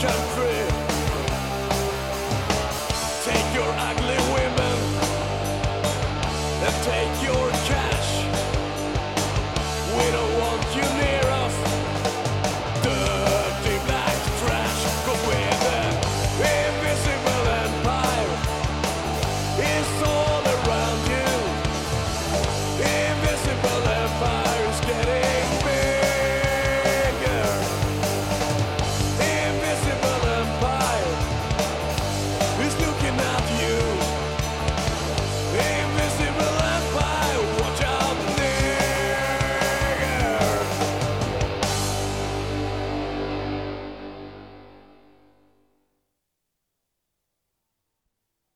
Take your ugly women and take your cat.